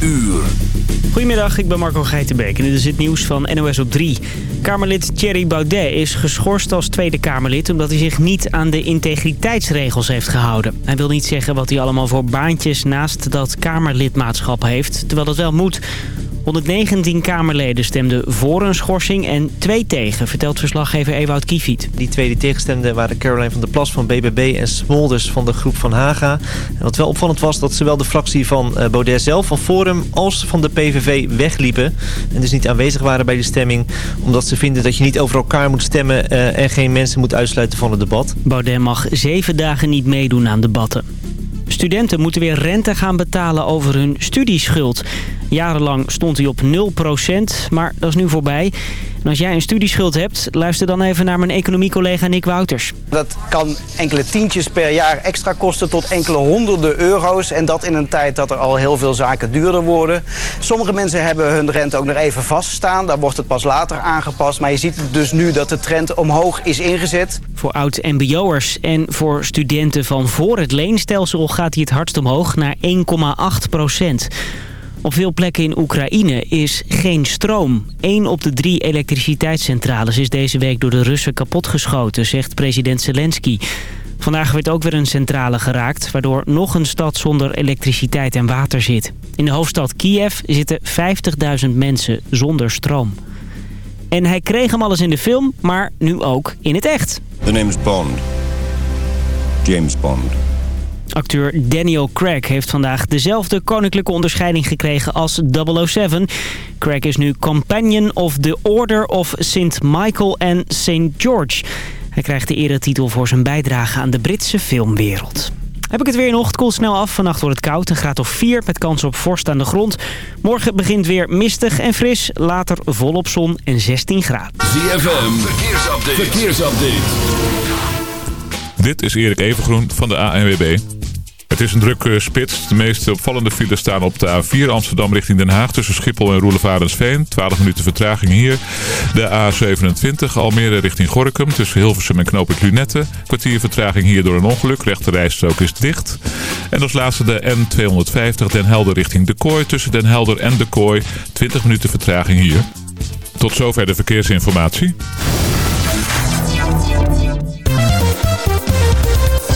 uur. Goedemiddag, ik ben Marco Geitenbeek en dit is het nieuws van NOS op 3. Kamerlid Thierry Baudet is geschorst als Tweede Kamerlid... omdat hij zich niet aan de integriteitsregels heeft gehouden. Hij wil niet zeggen wat hij allemaal voor baantjes naast dat Kamerlidmaatschap heeft... terwijl dat wel moet... 119 Kamerleden stemden voor een schorsing en twee tegen, vertelt verslaggever Ewout Kiefiet. Die twee die tegenstemden waren Caroline van der Plas van BBB en Smolders van de groep van Haga. En wat wel opvallend was dat zowel de fractie van eh, Baudet zelf, van Forum, als van de PVV wegliepen. En dus niet aanwezig waren bij de stemming, omdat ze vinden dat je niet over elkaar moet stemmen eh, en geen mensen moet uitsluiten van het debat. Baudet mag zeven dagen niet meedoen aan debatten. Studenten moeten weer rente gaan betalen over hun studieschuld. Jarenlang stond hij op 0%, maar dat is nu voorbij. En als jij een studieschuld hebt, luister dan even naar mijn economiecollega Nick Wouters. Dat kan enkele tientjes per jaar extra kosten tot enkele honderden euro's. En dat in een tijd dat er al heel veel zaken duurder worden. Sommige mensen hebben hun rente ook nog even vaststaan. Daar wordt het pas later aangepast. Maar je ziet dus nu dat de trend omhoog is ingezet. Voor oud-mbo'ers en voor studenten van voor het leenstelsel gaat hij het hardst omhoog naar 1,8 procent. Op veel plekken in Oekraïne is geen stroom. Eén op de drie elektriciteitscentrales is deze week door de Russen kapotgeschoten, zegt president Zelensky. Vandaag werd ook weer een centrale geraakt, waardoor nog een stad zonder elektriciteit en water zit. In de hoofdstad Kiev zitten 50.000 mensen zonder stroom. En hij kreeg hem alles in de film, maar nu ook in het echt. The name is Bond. James Bond. Acteur Daniel Craig heeft vandaag dezelfde koninklijke onderscheiding gekregen als 007. Craig is nu Companion of the Order of St. Michael and St. George. Hij krijgt de eretitel voor zijn bijdrage aan de Britse filmwereld. Heb ik het weer nog? Het koelt snel af. Vannacht wordt het koud. Een graad of 4 met kans op vorst aan de grond. Morgen begint weer mistig en fris. Later volop zon en 16 graden. ZFM, verkeersupdate. verkeersupdate. Dit is Erik Evengroen van de ANWB. Het is een drukke spits. De meest opvallende files staan op de A4 Amsterdam richting Den Haag... tussen Schiphol en Roelevarensveen. 12 minuten vertraging hier. De A27 Almere richting Gorkum tussen Hilversum en Knoopend Lunette. Kwartier vertraging hier door een ongeluk. Rechte rijstrook is dicht. En als laatste de N250 Den Helder richting De Kooi... tussen Den Helder en De Kooi. 20 minuten vertraging hier. Tot zover de verkeersinformatie.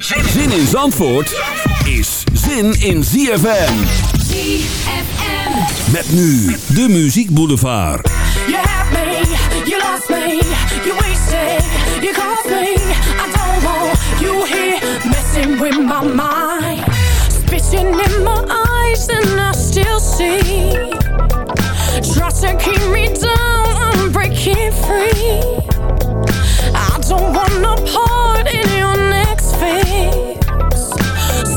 Zin in Zandvoort is zin in ZFM. ZFM. Met nu de Muziek Boulevard. You have me, you lost me, you wasted, you cost me. I don't want you here messing with my mind. Spitting in my eyes and I still see. Try to keep me down, I'm breaking free. I don't want no part in your next phase.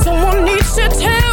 Someone needs to tell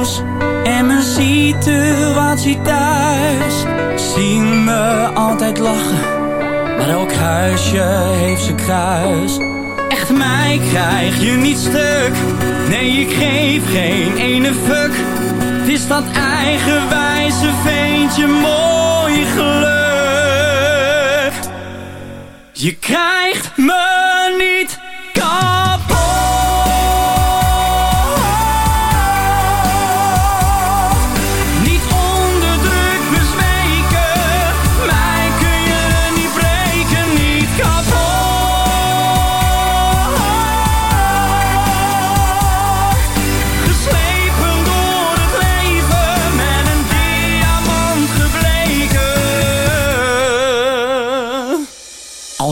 tattoos en mijn situatie thuis. Zien me altijd lachen, maar elk huisje heeft zijn kruis. Echt mij krijg je niet stuk, nee ik geef geen ene fuck. Het is dat eigenwijze veentje mooi geluk. Je krijgt me niet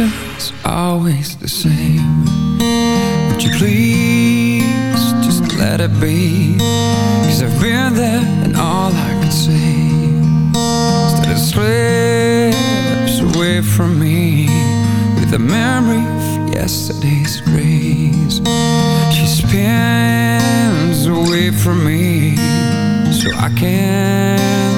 is always the same. Would you please just let it be? Cause I've been there and all I could say Is that it slips away from me With the memory of yesterday's grace. She spins away from me So I can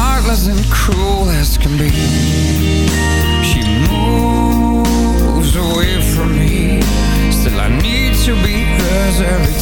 Heartless and cruel as can be. She moves away from me. Still I need to be hers every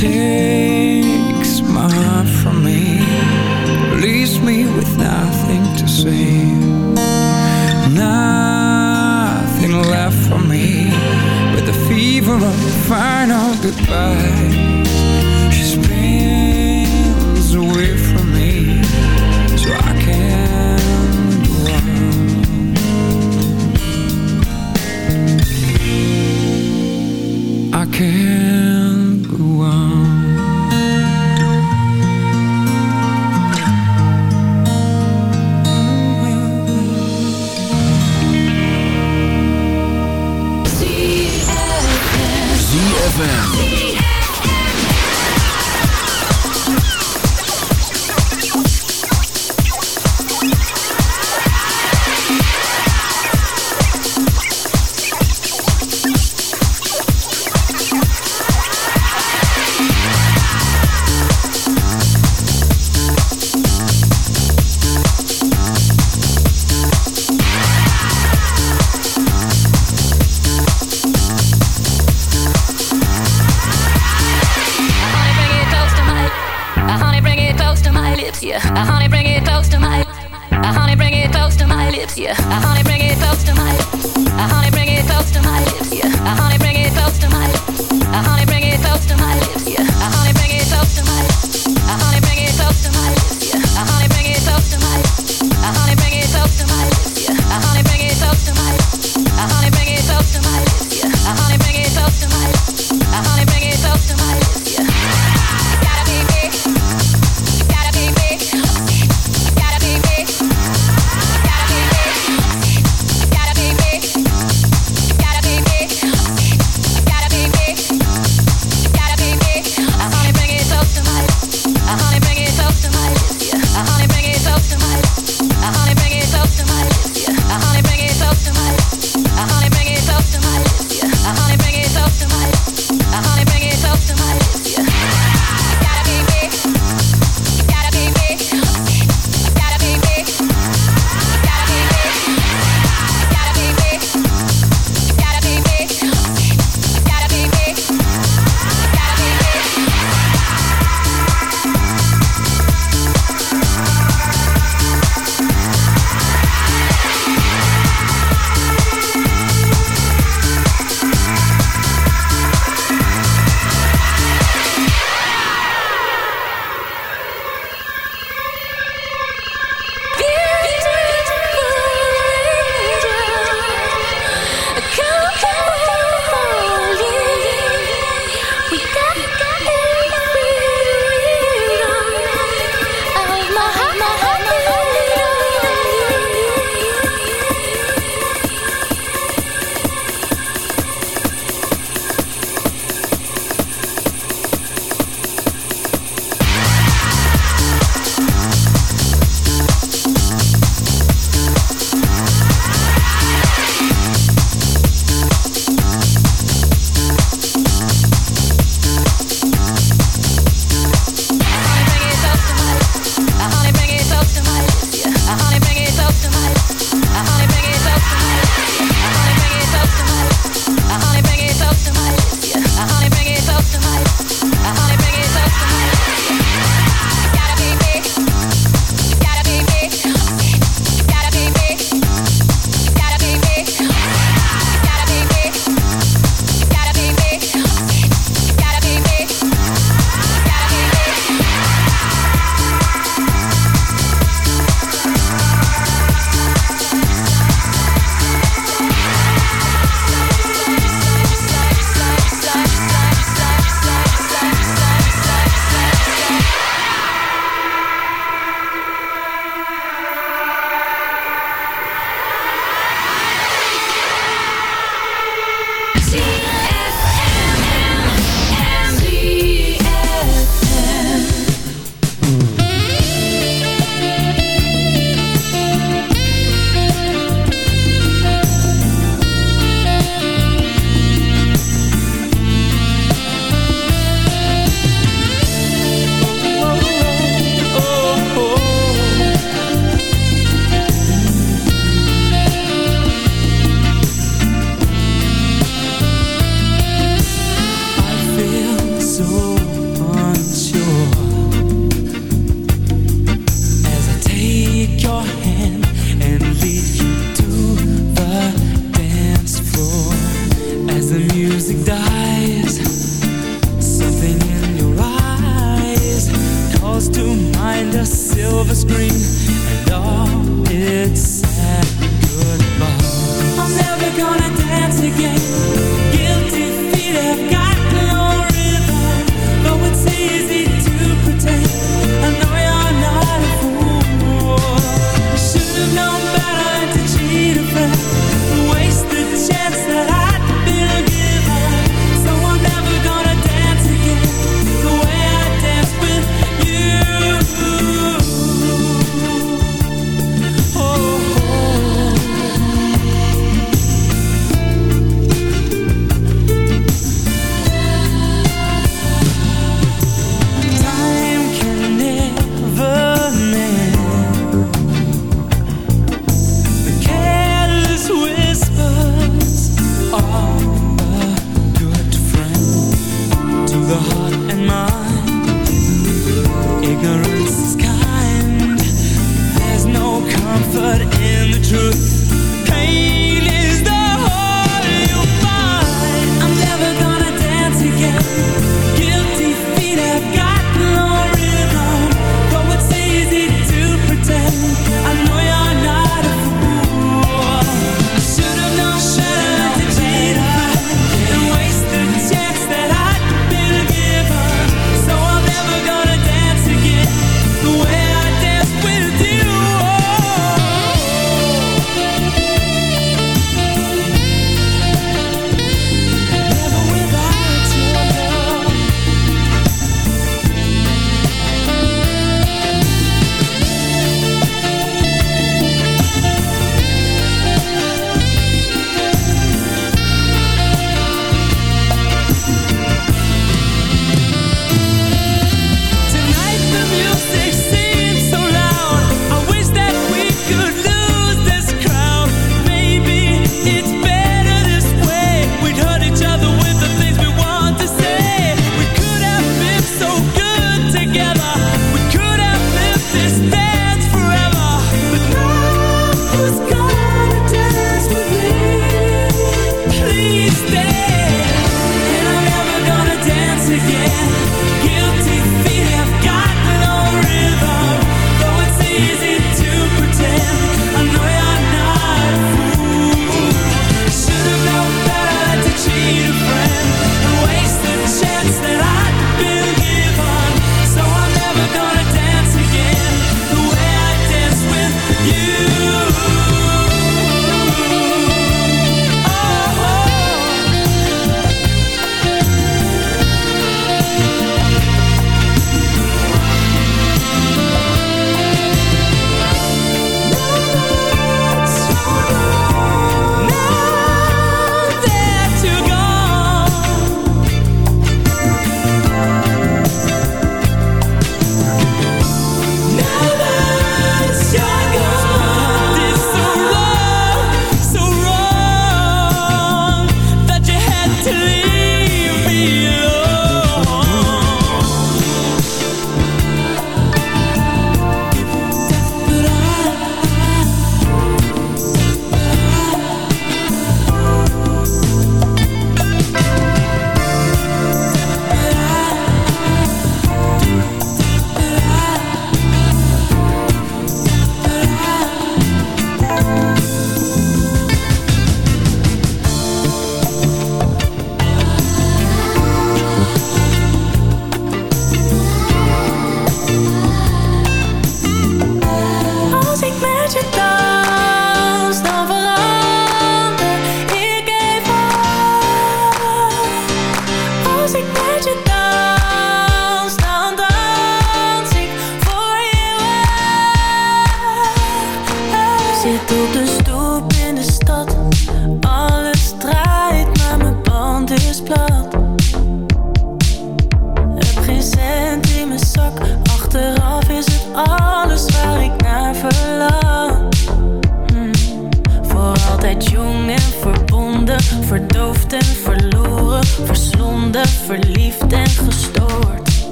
tears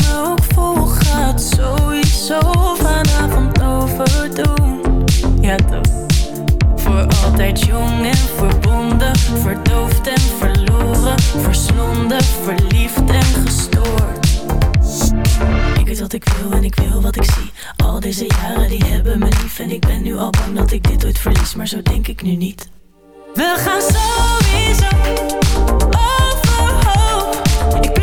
me ook vol gaat sowieso vanavond overdoen. Ja toch. Voor altijd jong en verbonden, verdoofd en verloren, verslonden, verliefd en gestoord. Ik weet wat ik wil en ik wil wat ik zie. Al deze jaren die hebben me lief en ik ben nu al bang dat ik dit ooit verlies, maar zo denk ik nu niet. We gaan sowieso overhoop. Ik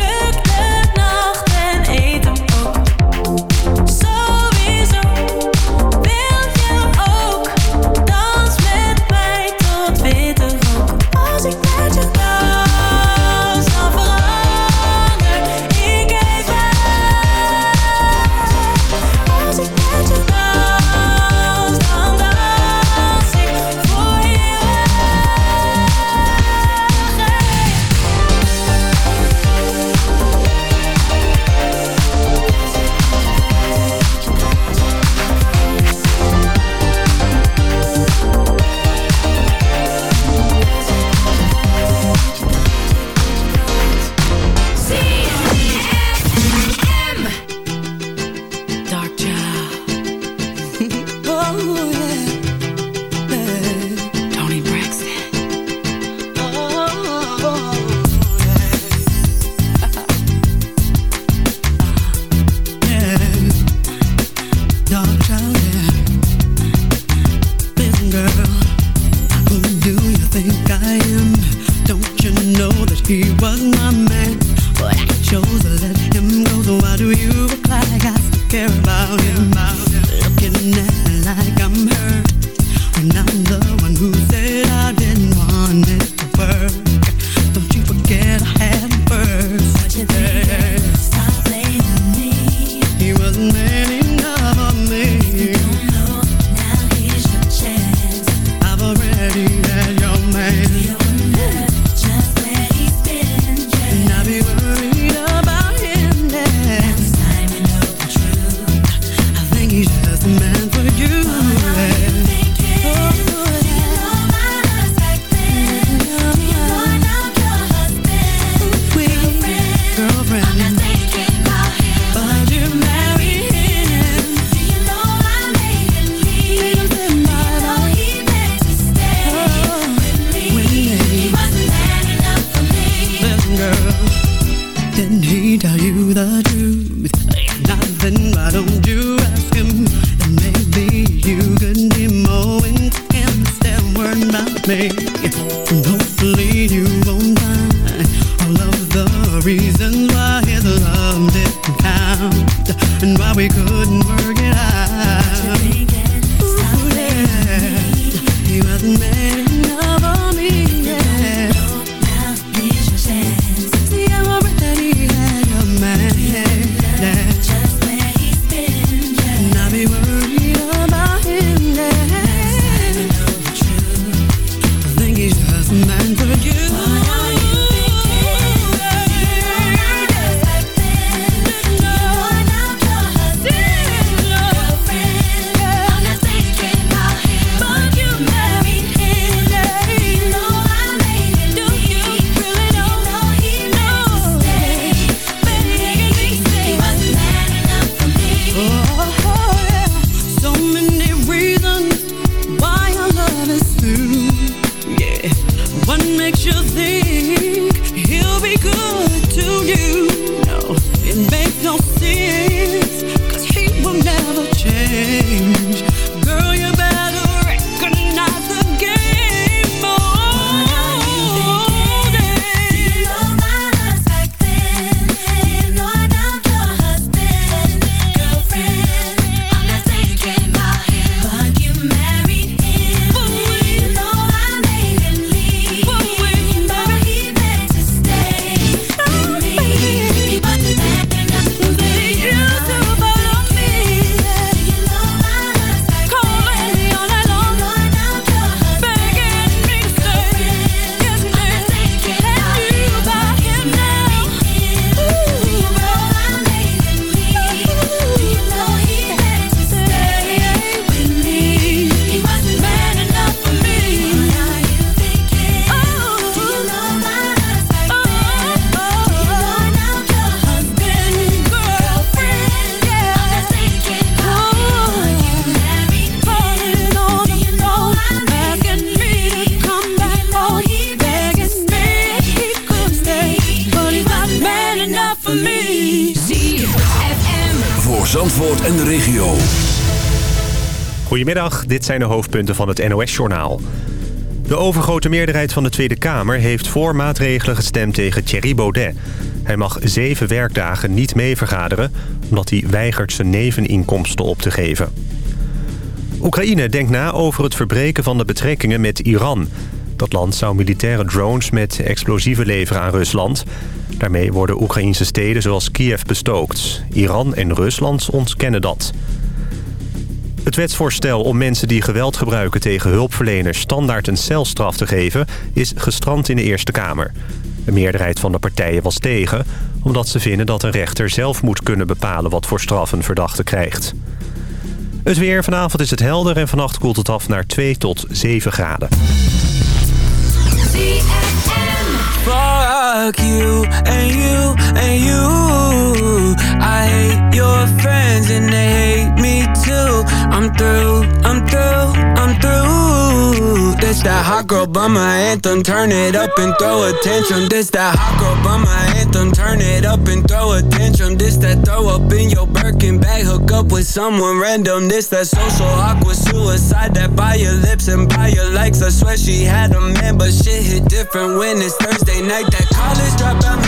dit zijn de hoofdpunten van het NOS-journaal. De overgrote meerderheid van de Tweede Kamer heeft voor maatregelen gestemd tegen Thierry Baudet. Hij mag zeven werkdagen niet mee vergaderen... omdat hij weigert zijn neveninkomsten op te geven. Oekraïne denkt na over het verbreken van de betrekkingen met Iran. Dat land zou militaire drones met explosieven leveren aan Rusland. Daarmee worden Oekraïnse steden zoals Kiev bestookt. Iran en Rusland ontkennen dat. Het wetsvoorstel om mensen die geweld gebruiken tegen hulpverleners... standaard een celstraf te geven, is gestrand in de Eerste Kamer. De meerderheid van de partijen was tegen... omdat ze vinden dat een rechter zelf moet kunnen bepalen... wat voor straf een verdachte krijgt. Het weer vanavond is het helder en vannacht koelt het af naar 2 tot 7 graden. I hate your friends and they hate me too. I'm through, I'm through, I'm through. This that hot girl bummer anthem. Turn it up and throw attention. This that hot girl bummer anthem. Turn it up and throw attention. This that throw up in your Birkin bag. Hook up with someone random. This that social awkward suicide. That by your lips and by your likes. I swear she had a man, but shit hit different when it's Thursday night. That college dropout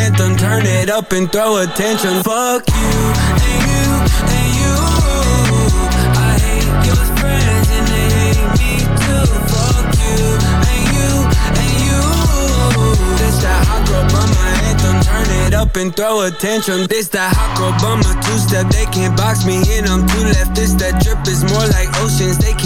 Turn it up and throw attention. Fuck you and you and you. I hate your friends and they hate me too. Fuck you and you and you. This that hot. Turn it up and throw attention. This that hot girl bummer two step. They can't box me in. I'm two left. This that drip is more like oceans. They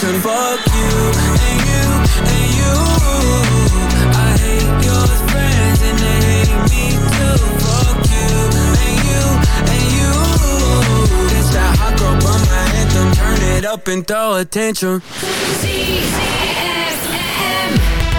can fuck you and you and you. I hate your friends and they hate me too. Fuck you and you and you. It's that hot girl my anthem. Turn it up and throw a tantrum. C -C -F -M.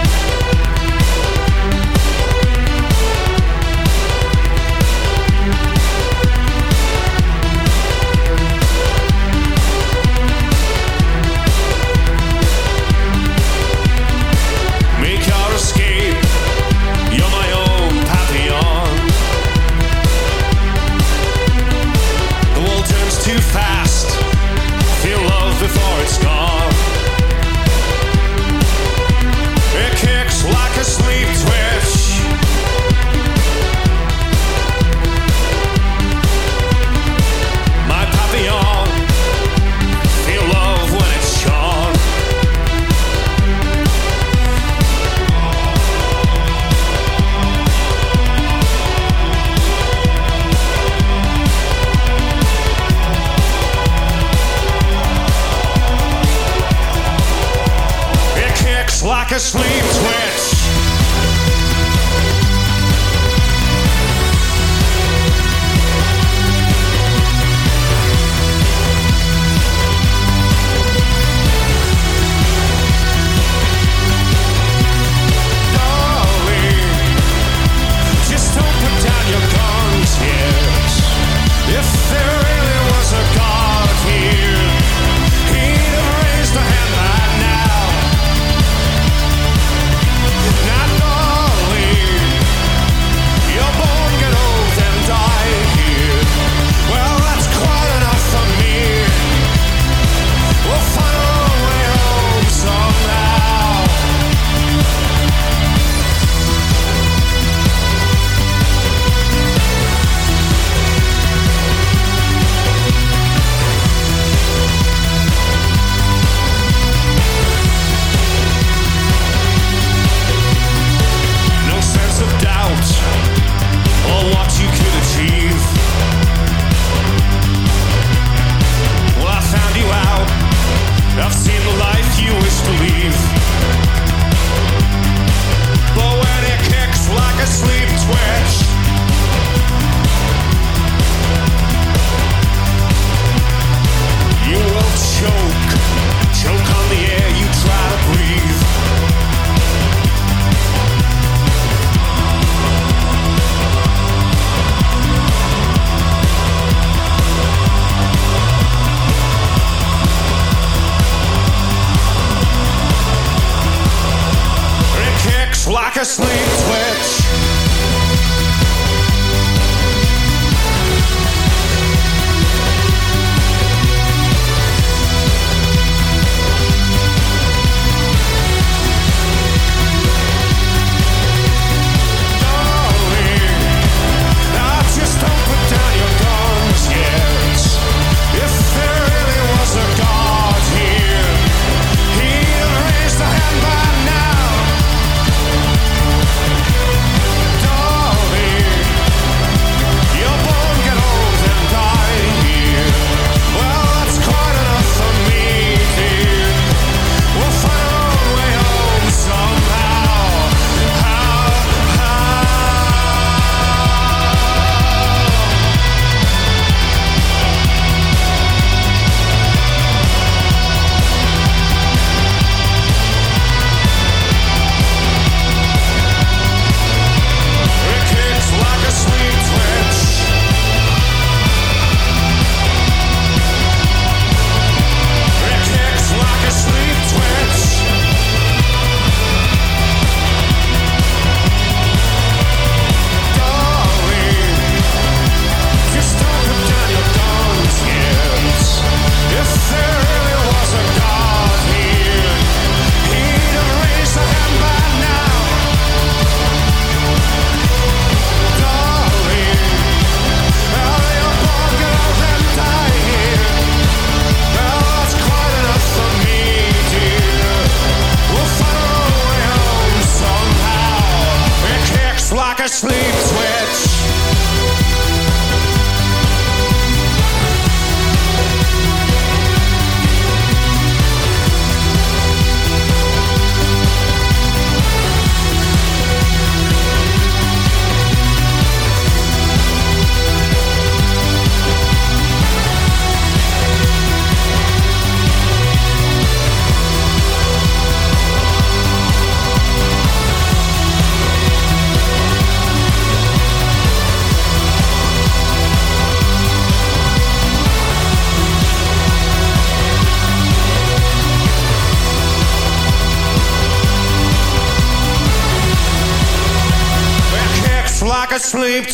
keep.